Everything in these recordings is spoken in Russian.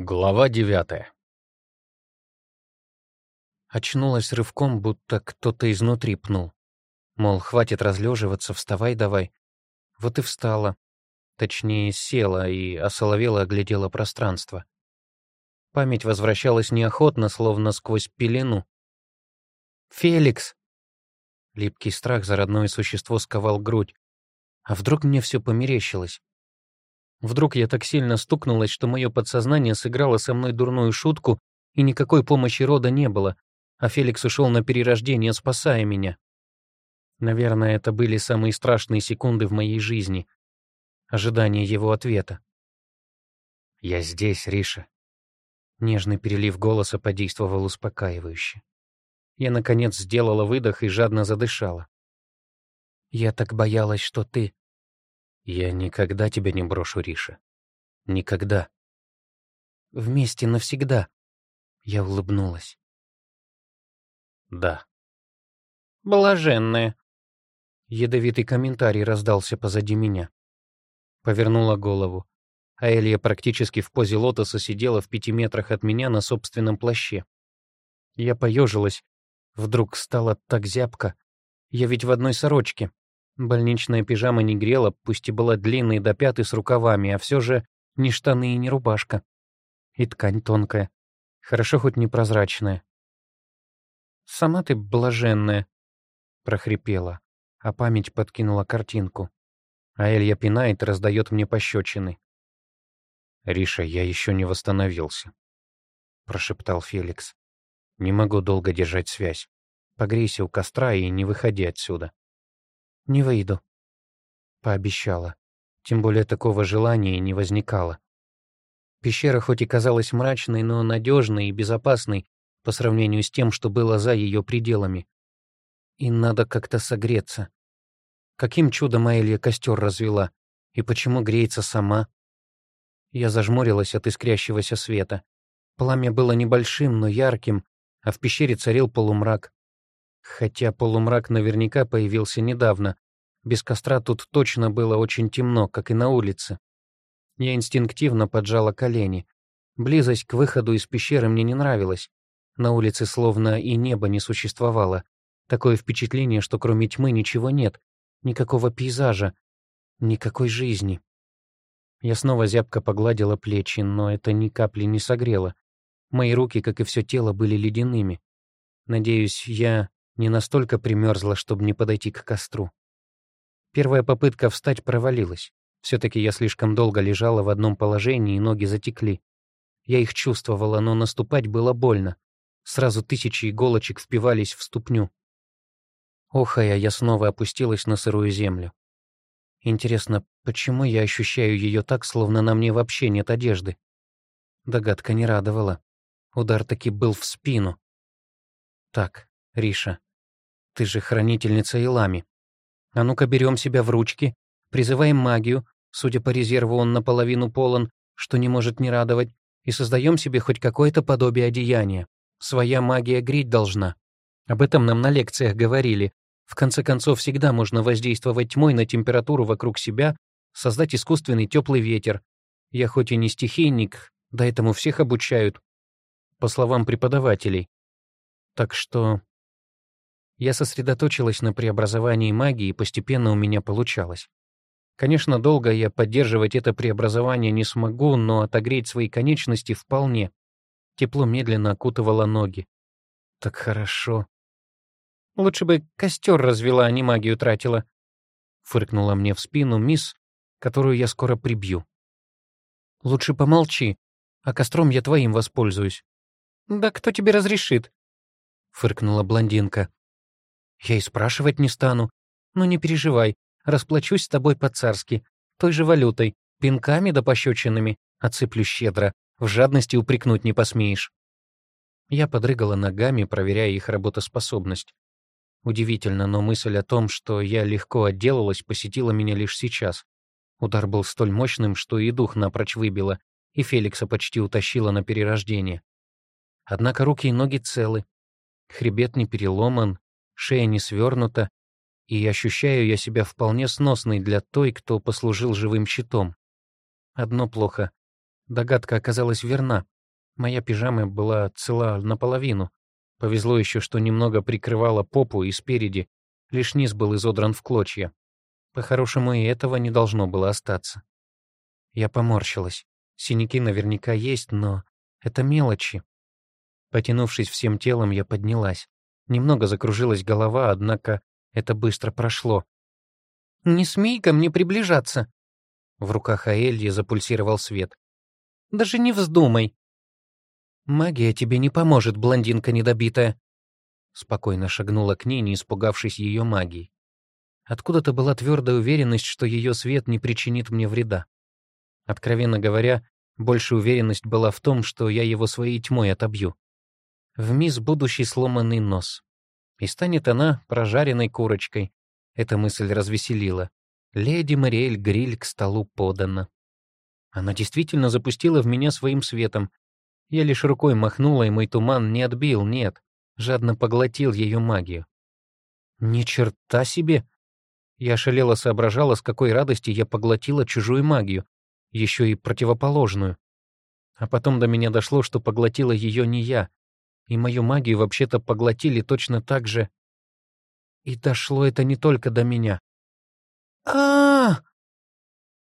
Глава девятая. Очнулась рывком, будто кто-то изнутри пнул. Мол, хватит разлеживаться, вставай давай. Вот и встала. Точнее, села и осоловела оглядела пространство. Память возвращалась неохотно, словно сквозь пелену. «Феликс!» Липкий страх за родное существо сковал грудь. А вдруг мне все померещилось? Вдруг я так сильно стукнулась, что мое подсознание сыграло со мной дурную шутку, и никакой помощи рода не было, а Феликс ушел на перерождение, спасая меня. Наверное, это были самые страшные секунды в моей жизни. Ожидание его ответа. «Я здесь, Риша». Нежный перелив голоса подействовал успокаивающе. Я, наконец, сделала выдох и жадно задышала. «Я так боялась, что ты...» Я никогда тебя не брошу, Риша. Никогда. Вместе навсегда. Я улыбнулась. Да. Блаженная. Ядовитый комментарий раздался позади меня. Повернула голову. А Элья практически в позе лотоса сидела в пяти метрах от меня на собственном плаще. Я поежилась. Вдруг стало так зябко. Я ведь в одной сорочке. Больничная пижама не грела, пусть и была длинной до пяты с рукавами, а все же ни штаны и ни рубашка. И ткань тонкая. Хорошо хоть не прозрачная. «Сама ты блаженная», — прохрипела, а память подкинула картинку. А Элья пинает раздает мне пощечины. «Риша, я еще не восстановился», — прошептал Феликс. «Не могу долго держать связь. Погрейся у костра и не выходи отсюда». «Не выйду», — пообещала. Тем более такого желания не возникало. Пещера хоть и казалась мрачной, но надежной и безопасной по сравнению с тем, что было за ее пределами. И надо как-то согреться. Каким чудом Аэлья костер развела? И почему греется сама? Я зажмурилась от искрящегося света. Пламя было небольшим, но ярким, а в пещере царил полумрак. Хотя полумрак наверняка появился недавно. Без костра тут точно было очень темно, как и на улице. Я инстинктивно поджала колени. Близость к выходу из пещеры мне не нравилась. На улице словно и неба не существовало. Такое впечатление, что кроме тьмы ничего нет. Никакого пейзажа. Никакой жизни. Я снова зябко погладила плечи, но это ни капли не согрело. Мои руки, как и все тело, были ледяными. Надеюсь, я не настолько примерзла, чтобы не подойти к костру. Первая попытка встать провалилась. Все-таки я слишком долго лежала в одном положении, и ноги затекли. Я их чувствовала, но наступать было больно. Сразу тысячи иголочек впивались в ступню. Охая, я снова опустилась на сырую землю. Интересно, почему я ощущаю ее так, словно на мне вообще нет одежды? Догадка не радовала. Удар таки был в спину. Так, Риша, ты же хранительница Илами. А ну-ка берем себя в ручки, призываем магию, судя по резерву он наполовину полон, что не может не радовать, и создаем себе хоть какое-то подобие одеяния. Своя магия греть должна. Об этом нам на лекциях говорили. В конце концов, всегда можно воздействовать тьмой на температуру вокруг себя, создать искусственный теплый ветер. Я хоть и не стихийник, да этому всех обучают, по словам преподавателей. Так что я сосредоточилась на преобразовании магии, и постепенно у меня получалось. Конечно, долго я поддерживать это преобразование не смогу, но отогреть свои конечности вполне. Тепло медленно окутывало ноги. Так хорошо. Лучше бы костер развела, а не магию тратила. Фыркнула мне в спину мисс, которую я скоро прибью. Лучше помолчи, а костром я твоим воспользуюсь. Да кто тебе разрешит? Фыркнула блондинка. Я и спрашивать не стану. Но не переживай, расплачусь с тобой по-царски, той же валютой, пинками да пощечинами, отсыплю щедро, в жадности упрекнуть не посмеешь. Я подрыгала ногами, проверяя их работоспособность. Удивительно, но мысль о том, что я легко отделалась, посетила меня лишь сейчас. Удар был столь мощным, что и дух напрочь выбило, и Феликса почти утащила на перерождение. Однако руки и ноги целы. Хребет не переломан, шея не свернута, и ощущаю я себя вполне сносной для той, кто послужил живым щитом. Одно плохо. Догадка оказалась верна. Моя пижама была цела наполовину. Повезло еще, что немного прикрывала попу и спереди, лишь низ был изодран в клочья. По-хорошему, и этого не должно было остаться. Я поморщилась. Синяки наверняка есть, но это мелочи. Потянувшись всем телом, я поднялась. Немного закружилась голова, однако это быстро прошло. «Не смей ко мне приближаться!» В руках Аэльи запульсировал свет. «Даже не вздумай!» «Магия тебе не поможет, блондинка недобитая!» Спокойно шагнула к ней, не испугавшись ее магии. Откуда-то была твердая уверенность, что ее свет не причинит мне вреда. Откровенно говоря, большая уверенность была в том, что я его своей тьмой отобью. В мисс будущий сломанный нос. И станет она прожаренной курочкой. Эта мысль развеселила. Леди Мариэль Гриль к столу подана. Она действительно запустила в меня своим светом. Я лишь рукой махнула, и мой туман не отбил, нет, жадно поглотил ее магию. Ни черта себе! Я шалела соображала, с какой радости я поглотила чужую магию, еще и противоположную. А потом до меня дошло, что поглотила ее не я, и мою магию вообще-то поглотили точно так же. И дошло это не только до меня. а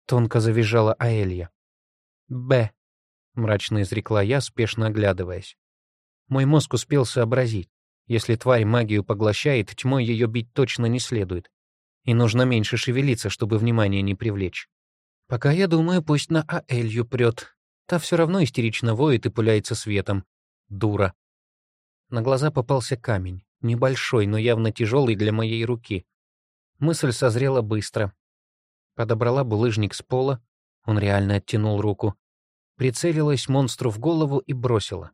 Тонко завизжала Аэлья. «Б», — мрачно изрекла я, спешно оглядываясь. Мой мозг успел сообразить. Если тварь магию поглощает, тьмой ее бить точно не следует. И нужно меньше шевелиться, чтобы внимание не привлечь. Пока я думаю, пусть на Аэлью прет. Та все равно истерично воет и пуляется светом. Дура. На глаза попался камень. Небольшой, но явно тяжелый для моей руки. Мысль созрела быстро. Подобрала булыжник с пола. Он реально оттянул руку. Прицелилась монстру в голову и бросила.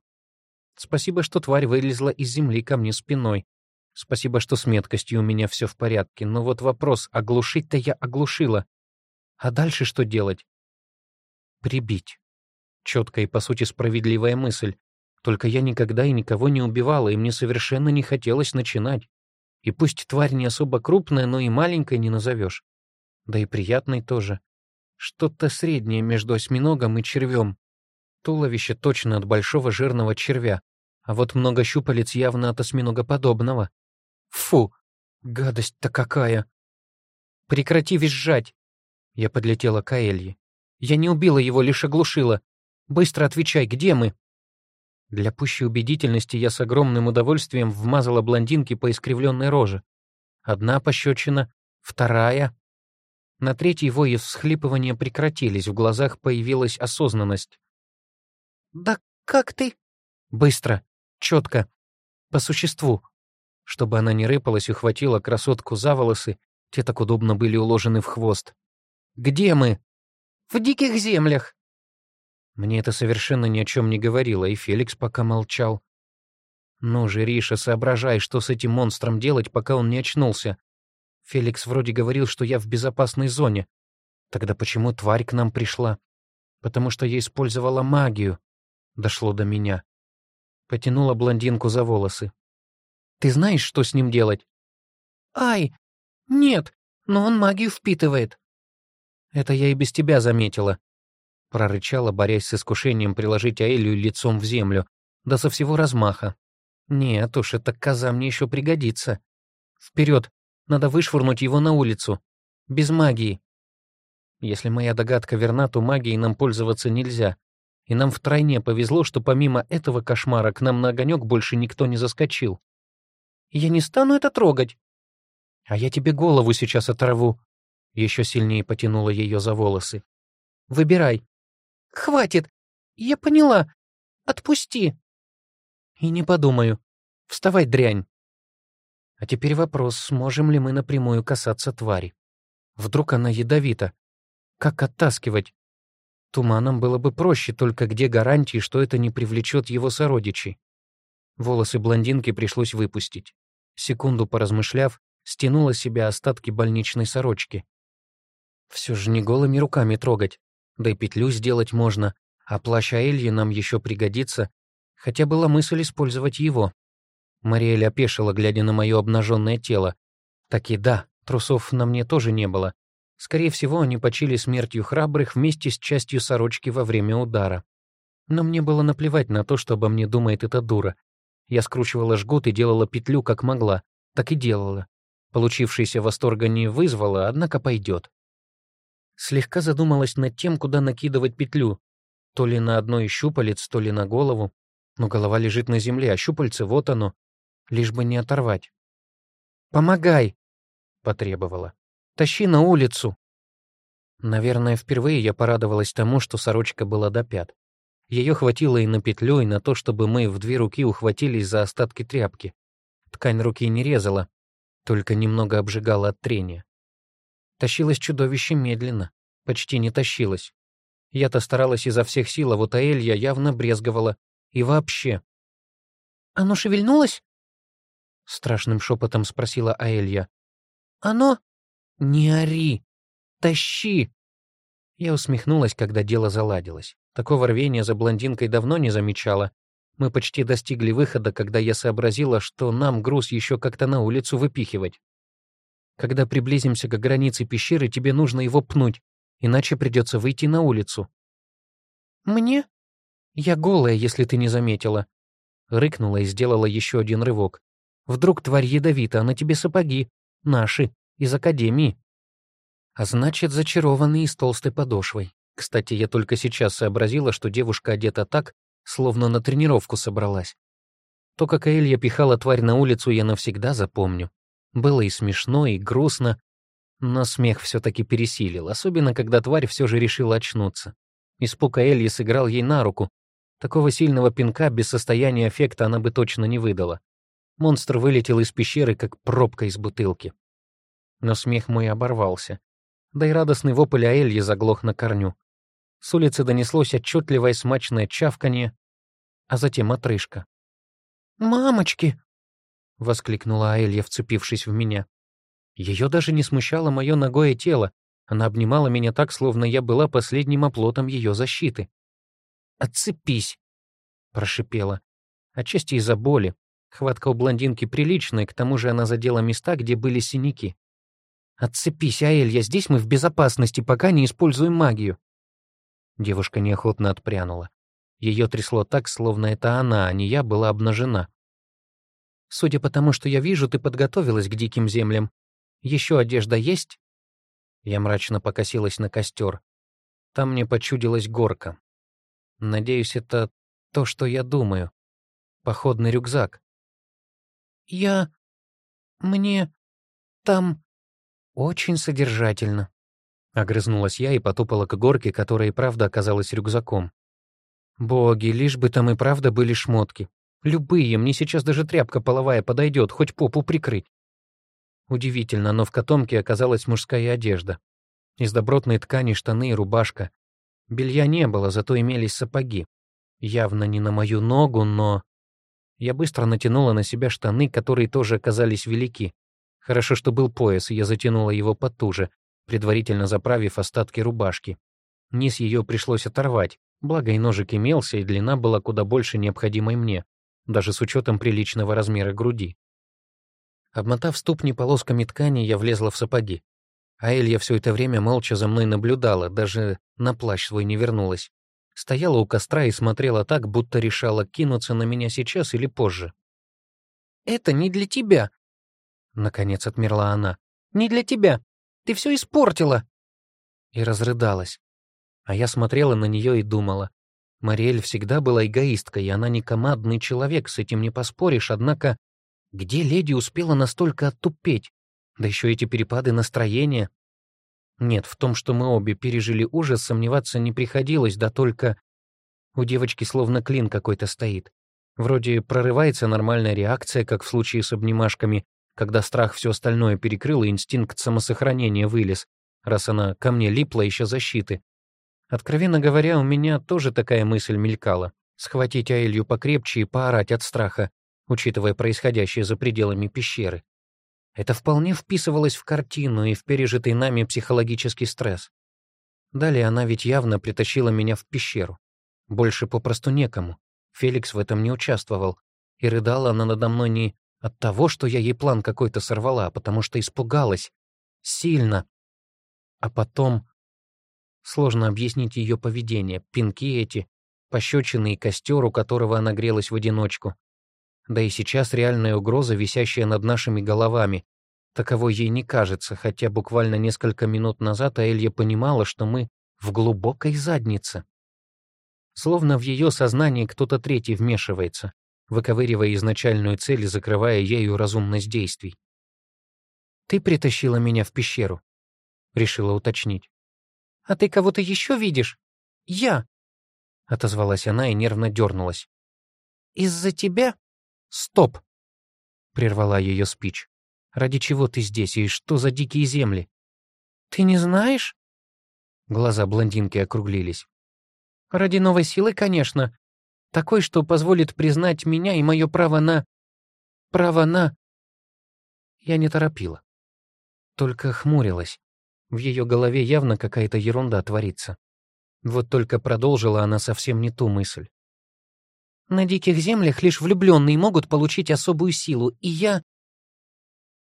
Спасибо, что тварь вылезла из земли ко мне спиной. Спасибо, что с меткостью у меня все в порядке. Но вот вопрос, оглушить-то я оглушила. А дальше что делать? Прибить. Четкая и, по сути, справедливая мысль. Только я никогда и никого не убивала, и мне совершенно не хотелось начинать. И пусть тварь не особо крупная, но и маленькой не назовешь. Да и приятной тоже. Что-то среднее между осьминогом и червем. Туловище точно от большого жирного червя, а вот много щупалец явно от осьминогоподобного. Фу, гадость-то какая! Прекрати визжать! Я подлетела к Аэлье. «Я не убила его, лишь оглушила. Быстро отвечай, где мы?» Для пущей убедительности я с огромным удовольствием вмазала блондинке по искривленной роже. Одна пощечина, вторая. На третьей вои всхлипывания прекратились, в глазах появилась осознанность. «Да как ты?» «Быстро, четко, по существу». Чтобы она не рыпалась, ухватила красотку за волосы, те так удобно были уложены в хвост. Где мы?» «В диких землях». Мне это совершенно ни о чем не говорило, и Феликс пока молчал. «Ну же, Риша, соображай, что с этим монстром делать, пока он не очнулся. Феликс вроде говорил, что я в безопасной зоне. Тогда почему тварь к нам пришла? Потому что я использовала магию. Дошло до меня. Потянула блондинку за волосы. Ты знаешь, что с ним делать? Ай, нет, но он магию впитывает. Это я и без тебя заметила», — прорычала, борясь с искушением приложить Аэлью лицом в землю, да со всего размаха. «Нет уж, эта коза мне еще пригодится. Вперед, надо вышвырнуть его на улицу. Без магии». Если моя догадка верна, то магией нам пользоваться нельзя. И нам втройне повезло, что помимо этого кошмара к нам на огонек больше никто не заскочил. «Я не стану это трогать». «А я тебе голову сейчас оторву», еще сильнее потянула ее за волосы. «Выбирай». «Хватит! Я поняла. Отпусти!» «И не подумаю. Вставай, дрянь!» А теперь вопрос, сможем ли мы напрямую касаться твари. Вдруг она ядовита? Как оттаскивать? Туманом было бы проще, только где гарантии, что это не привлечет его сородичей? Волосы блондинки пришлось выпустить. Секунду поразмышляв, стянула себе остатки больничной сорочки. Все же не голыми руками трогать. Да и петлю сделать можно, а плащ Аэльи нам еще пригодится. Хотя была мысль использовать его. Мариэль опешила, глядя на мое обнаженное тело. Так и да, трусов на мне тоже не было. Скорее всего, они почили смертью храбрых вместе с частью сорочки во время удара. Но мне было наплевать на то, что обо мне думает эта дура. Я скручивала жгут и делала петлю как могла, так и делала. Получившийся восторга не вызвала, однако пойдет. Слегка задумалась над тем, куда накидывать петлю. То ли на одно из щупалец, то ли на голову. Но голова лежит на земле, а щупальце вот оно. Лишь бы не оторвать. «Помогай!» — потребовала. «Тащи на улицу!» Наверное, впервые я порадовалась тому, что сорочка была до пят. Ее хватило и на петлю, и на то, чтобы мы в две руки ухватились за остатки тряпки. Ткань руки не резала, только немного обжигала от трения. Тащилось чудовище медленно, почти не тащилось. Я-то старалась изо всех сил, а вот Аэлья явно брезговала. И вообще. «Оно шевельнулось?» Страшным шепотом спросила Аэлья. «Оно?» «Не ори! Тащи!» Я усмехнулась, когда дело заладилось. Такого рвения за блондинкой давно не замечала. Мы почти достигли выхода, когда я сообразила, что нам груз еще как-то на улицу выпихивать. Когда приблизимся к границе пещеры, тебе нужно его пнуть, иначе придется выйти на улицу. Мне? Я голая, если ты не заметила. Рыкнула и сделала еще один рывок. Вдруг тварь ядовита, а на тебе сапоги. Наши, из академии. А значит, зачарованные с толстой подошвой. Кстати, я только сейчас сообразила, что девушка одета так, словно на тренировку собралась. То, как Элья пихала тварь на улицу, я навсегда запомню. Было и смешно, и грустно, но смех все-таки пересилил, особенно когда тварь все же решила очнуться. Испуг Эльи сыграл ей на руку. Такого сильного пинка без состояния эффекта она бы точно не выдала. Монстр вылетел из пещеры, как пробка из бутылки. Но смех мой оборвался. Да и радостный вопль Аэльи заглох на корню. С улицы донеслось отчетливое смачное чавканье, а затем отрыжка. «Мамочки!» — воскликнула Аэлья, вцепившись в меня. Ее даже не смущало мое ногое тело, она обнимала меня так, словно я была последним оплотом ее защиты. «Отцепись!» — прошипела. Отчасти из-за боли. Хватка у блондинки приличная, к тому же она задела места, где были синяки. «Отцепись, Аэлья, здесь мы в безопасности, пока не используем магию». Девушка неохотно отпрянула. Ее трясло так, словно это она, а не я, была обнажена. Судя по тому, что я вижу, ты подготовилась к диким землям. Еще одежда есть?» Я мрачно покосилась на костер. Там мне почудилась горка. Надеюсь, это то, что я думаю. Походный рюкзак. «Я... мне... там...» «Очень содержательно», — огрызнулась я и потопала к горке, которая и правда оказалась рюкзаком. «Боги, лишь бы там и правда были шмотки. Любые, мне сейчас даже тряпка половая подойдет, хоть попу прикрыть. Удивительно, но в котомке оказалась мужская одежда. Из добротной ткани штаны и рубашка. Белья не было, зато имелись сапоги. Явно не на мою ногу, но... Я быстро натянула на себя штаны, которые тоже оказались велики. Хорошо, что был пояс, и я затянула его потуже, предварительно заправив остатки рубашки. Низ ее пришлось оторвать, благо и ножик имелся, и длина была куда больше необходимой мне даже с учетом приличного размера груди. Обмотав ступни полосками ткани, я влезла в сапоги. А Элья все это время молча за мной наблюдала, даже на плащ свой не вернулась. Стояла у костра и смотрела так, будто решала, кинуться на меня сейчас или позже. «Это не для тебя», — наконец отмерла она. «Не для тебя. Ты все испортила». И разрыдалась. А я смотрела на нее и думала, Мариэль всегда была эгоисткой, и она не командный человек, с этим не поспоришь, однако где леди успела настолько оттупеть? Да еще эти перепады настроения. Нет, в том, что мы обе пережили ужас, сомневаться не приходилось, да только у девочки словно клин какой-то стоит. Вроде прорывается нормальная реакция, как в случае с обнимашками, когда страх все остальное перекрыл и инстинкт самосохранения вылез, раз она ко мне липла еще защиты. Откровенно говоря, у меня тоже такая мысль мелькала — схватить Аэлью покрепче и поорать от страха, учитывая происходящее за пределами пещеры. Это вполне вписывалось в картину и в пережитый нами психологический стресс. Далее она ведь явно притащила меня в пещеру. Больше попросту некому. Феликс в этом не участвовал. И рыдала она надо мной не от того, что я ей план какой-то сорвала, а потому что испугалась. Сильно. А потом... Сложно объяснить ее поведение, пинки эти, пощечины и костер, у которого она грелась в одиночку. Да и сейчас реальная угроза, висящая над нашими головами. Таковой ей не кажется, хотя буквально несколько минут назад Аэлья понимала, что мы в глубокой заднице. Словно в ее сознании кто-то третий вмешивается, выковыривая изначальную цель и закрывая ею разумность действий. «Ты притащила меня в пещеру?» — решила уточнить. «А ты кого-то еще видишь?» «Я!» — отозвалась она и нервно дернулась. «Из-за тебя?» «Стоп!» — прервала ее спич. «Ради чего ты здесь и что за дикие земли?» «Ты не знаешь?» Глаза блондинки округлились. «Ради новой силы, конечно. Такой, что позволит признать меня и мое право на... право на...» Я не торопила. Только хмурилась. В ее голове явно какая-то ерунда творится. Вот только продолжила она совсем не ту мысль. На диких землях лишь влюбленные могут получить особую силу, и я...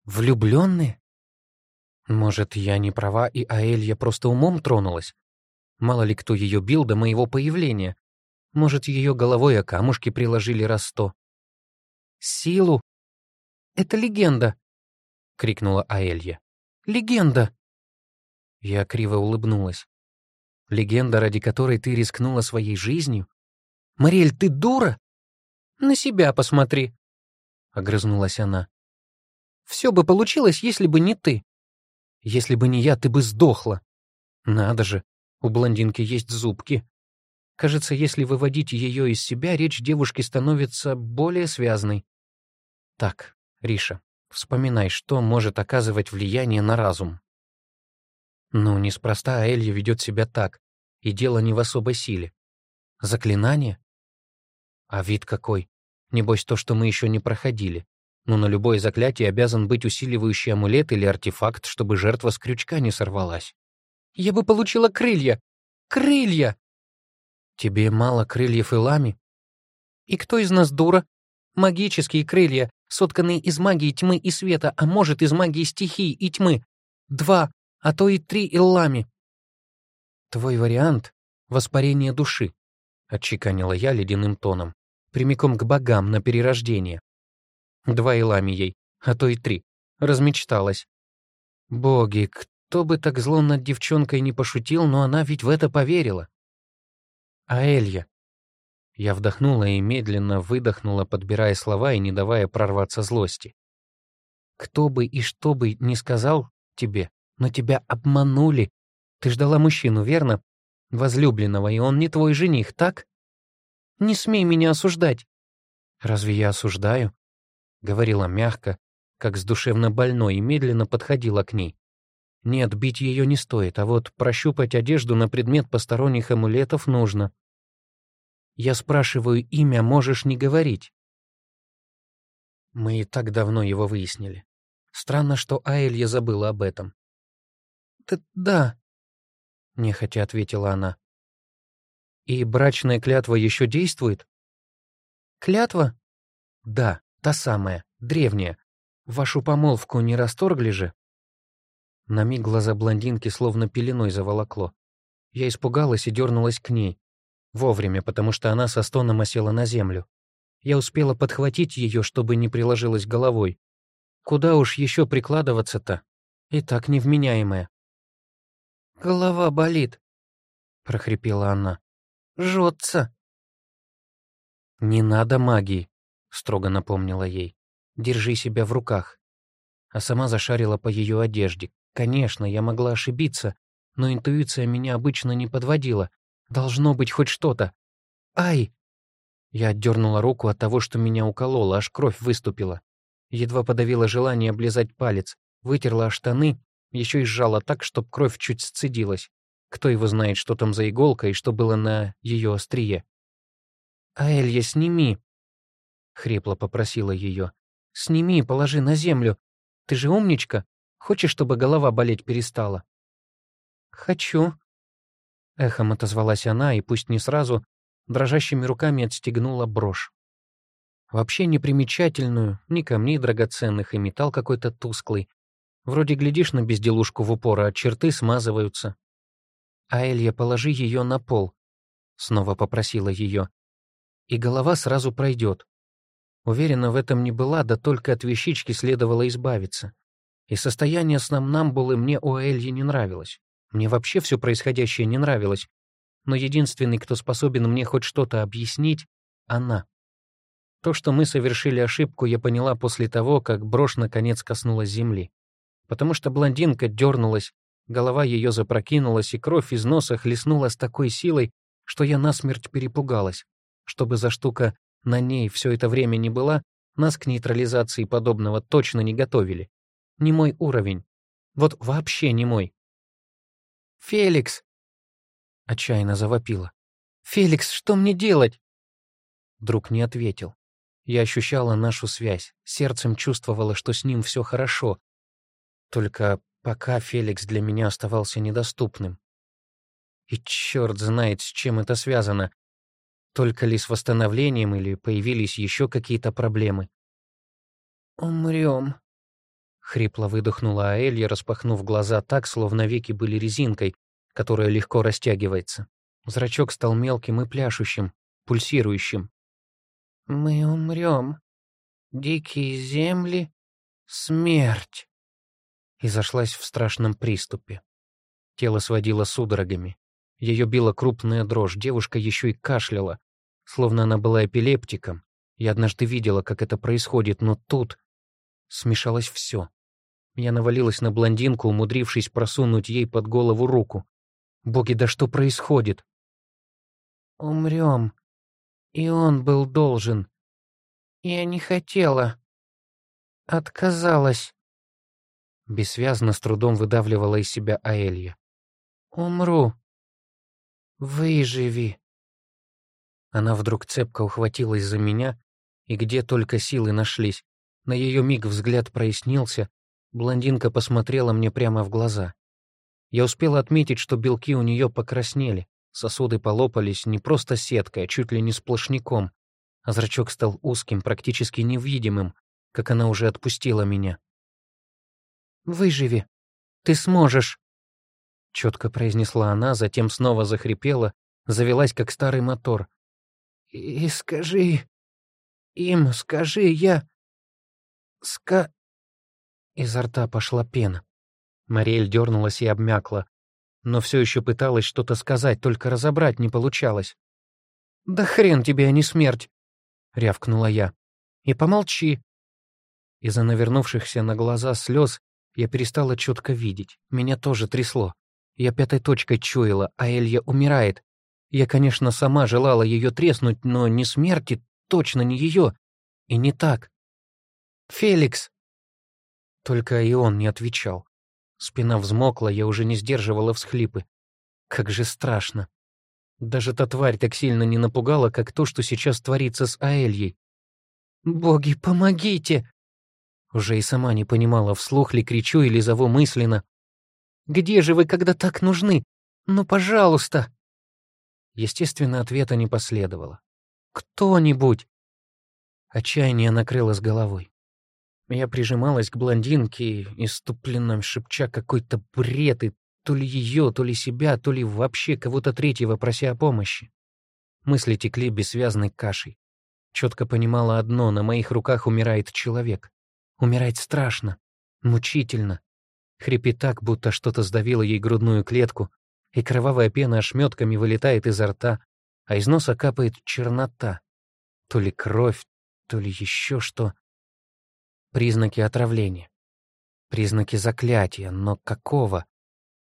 Влюбленные? Может, я не права, и Аэлья просто умом тронулась? Мало ли кто ее бил до моего появления. Может, ее головой о камушки приложили раз сто. «Силу? Это легенда!» — крикнула Аэлья. «Легенда!» Я криво улыбнулась. «Легенда, ради которой ты рискнула своей жизнью? Мариэль, ты дура? На себя посмотри!» — огрызнулась она. «Все бы получилось, если бы не ты. Если бы не я, ты бы сдохла. Надо же, у блондинки есть зубки. Кажется, если выводить ее из себя, речь девушки становится более связной. Так, Риша, вспоминай, что может оказывать влияние на разум. Ну, неспроста Элья ведет себя так, и дело не в особой силе. Заклинание? А вид какой? Небось, то, что мы еще не проходили но на любое заклятие обязан быть усиливающий амулет или артефакт, чтобы жертва с крючка не сорвалась. «Я бы получила крылья! Крылья!» «Тебе мало крыльев и лами?» «И кто из нас дура? Магические крылья, сотканные из магии тьмы и света, а может, из магии стихий и тьмы. Два, а то и три иллами». «Твой вариант — воспарение души», — отчеканила я ледяным тоном, прямиком к богам на перерождение. Два илами ей, а то и три. Размечталась. Боги, кто бы так зло над девчонкой не пошутил, но она ведь в это поверила. А Элья? Я вдохнула и медленно выдохнула, подбирая слова и не давая прорваться злости. Кто бы и что бы ни сказал тебе, но тебя обманули. Ты ждала мужчину, верно? Возлюбленного, и он не твой жених, так? Не смей меня осуждать. Разве я осуждаю? Говорила мягко, как с душевно больной, и медленно подходила к ней. Нет, бить ее не стоит, а вот прощупать одежду на предмет посторонних амулетов нужно. Я спрашиваю имя, можешь не говорить. Мы и так давно его выяснили. Странно, что Аэлья забыла об этом. «Да, да», — нехотя ответила она. «И брачная клятва еще действует?» «Клятва?» «Да. Та самая, древняя. Вашу помолвку не расторгли же?» На миг глаза блондинки словно пеленой заволокло. Я испугалась и дернулась к ней. Вовремя, потому что она со стоном осела на землю. Я успела подхватить ее, чтобы не приложилась головой. Куда уж еще прикладываться-то? И так невменяемая. «Голова болит», — прохрипела она. «Жжется». «Не надо магии», — строго напомнила ей. «Держи себя в руках». А сама зашарила по ее одежде. Конечно, я могла ошибиться, но интуиция меня обычно не подводила. Должно быть хоть что-то. «Ай!» Я отдернула руку от того, что меня укололо, аж кровь выступила. Едва подавила желание облизать палец, вытерла штаны, еще и сжала так, чтоб кровь чуть сцедилась. Кто его знает, что там за иголка и что было на ее острие. «Аэлья, сними!» — хрипло попросила ее. «Сними положи на землю. Ты же умничка. Хочешь, чтобы голова болеть перестала?» «Хочу», — эхом отозвалась она, и пусть не сразу, дрожащими руками отстегнула брошь. Вообще непримечательную, ни камней драгоценных, и металл какой-то тусклый. Вроде глядишь на безделушку в упор, а черты смазываются. «Аэлья, положи ее на пол», — снова попросила ее. «И голова сразу пройдет». Уверена, в этом не была, да только от вещички следовало избавиться. И состояние сомнамбулы мне у Аэльи не нравилось. Мне вообще все происходящее не нравилось. Но единственный, кто способен мне хоть что-то объяснить — она. То, что мы совершили ошибку, я поняла после того, как брошь наконец коснулась земли. Потому что блондинка дернулась, голова ее запрокинулась, и кровь из носа хлестнула с такой силой, что я насмерть перепугалась. Чтобы за штука на ней все это время не была, нас к нейтрализации подобного точно не готовили. Не мой уровень. Вот вообще не мой. «Феликс!» — отчаянно завопила. «Феликс, что мне делать?» Друг не ответил. Я ощущала нашу связь, сердцем чувствовала, что с ним все хорошо. Только пока Феликс для меня оставался недоступным. И черт знает, с чем это связано. Только ли с восстановлением или появились еще какие-то проблемы? «Умрем», — хрипло выдохнула Аэлья, распахнув глаза так, словно веки были резинкой, которая легко растягивается. Зрачок стал мелким и пляшущим, пульсирующим. Мы умрем. Дикие земли, смерть. И зашлась в страшном приступе. Тело сводило судорогами. Ее била крупная дрожь, девушка еще и кашляла, словно она была эпилептиком. Я однажды видела, как это происходит, но тут смешалось все. Я навалилась на блондинку, умудрившись просунуть ей под голову руку. Боги, да что происходит? Умрем, и он был должен. Я не хотела. Отказалась. Бессвязно с трудом выдавливала из себя Аэлья. Умру. Выживи. Она вдруг цепко ухватилась за меня, и где только силы нашлись. На ее миг взгляд прояснился, блондинка посмотрела мне прямо в глаза. Я успела отметить, что белки у нее покраснели, Сосуды полопались не просто сеткой, а чуть ли не сплошняком, а зрачок стал узким, практически невидимым, как она уже отпустила меня. «Выживи! Ты сможешь!» Четко произнесла она, затем снова захрипела, завелась, как старый мотор. «И скажи... им скажи, я... ска...» Изо рта пошла пена. Мариэль дернулась и обмякла, но все еще пыталась что-то сказать, только разобрать не получалось. «Да хрен тебе, а не смерть!» — рявкнула я. «И помолчи!» Из-за навернувшихся на глаза слез я перестала четко видеть. Меня тоже трясло. Я пятой точкой чуяла, а Элья умирает. Я, конечно, сама желала ее треснуть, но не смерти, точно не ее. И не так. «Феликс!» Только и он не отвечал. Спина взмокла, я уже не сдерживала всхлипы. Как же страшно. Даже та тварь так сильно не напугала, как то, что сейчас творится с Аэльей. «Боги, помогите!» Уже и сама не понимала, вслух ли кричу или зову мысленно. «Где же вы, когда так нужны? Ну, пожалуйста!» Естественно, ответа не последовало. «Кто-нибудь!» Отчаяние накрыло с головой. Я прижималась к блондинке, иступленно шепча какой-то бред, и то ли ее, то ли себя, то ли вообще кого-то третьего прося о помощи. Мысли текли бессвязной кашей. Четко понимала одно — на моих руках умирает человек. Умирать страшно, мучительно. Хрипит так, будто что-то сдавило ей грудную клетку, и кровавая пена ошметками вылетает изо рта, а из носа капает чернота. То ли кровь, то ли еще что. Признаки отравления. Признаки заклятия, но какого?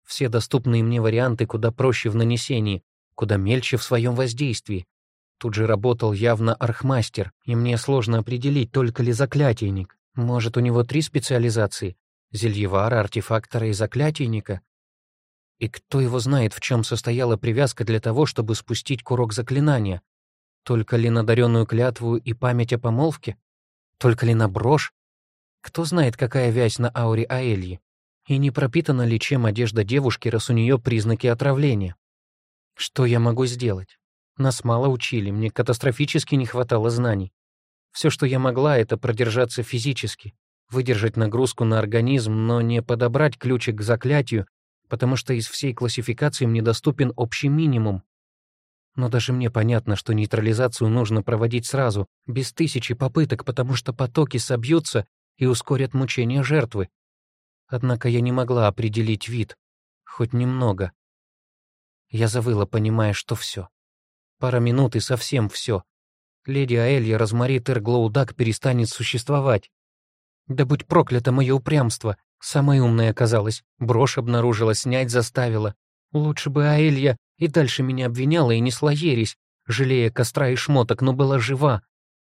Все доступные мне варианты куда проще в нанесении, куда мельче в своем воздействии. Тут же работал явно архмастер, и мне сложно определить, только ли заклятийник. Может, у него три специализации — зельевара, артефактора и заклятийника? И кто его знает, в чем состояла привязка для того, чтобы спустить курок заклинания? Только ли на даренную клятву и память о помолвке? Только ли на брошь? Кто знает, какая вязь на ауре Аэльи? И не пропитана ли чем одежда девушки, раз у нее признаки отравления? Что я могу сделать? Нас мало учили, мне катастрофически не хватало знаний. Все, что я могла, это продержаться физически, выдержать нагрузку на организм, но не подобрать ключик к заклятию, потому что из всей классификации мне доступен общий минимум. Но даже мне понятно, что нейтрализацию нужно проводить сразу, без тысячи попыток, потому что потоки собьются и ускорят мучения жертвы. Однако я не могла определить вид, хоть немного. Я завыла, понимая, что все. Пара минут и совсем все. Леди Аэлья Розмари Терглоудак перестанет существовать. Да будь проклято мое упрямство. Самая умная оказалась. Брошь обнаружила, снять заставила. Лучше бы Аэлья и дальше меня обвиняла и несла ересь, жалея костра и шмоток, но была жива.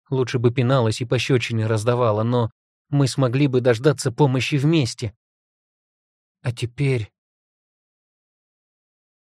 Лучше бы пиналась и пощечины раздавала, но мы смогли бы дождаться помощи вместе. А теперь...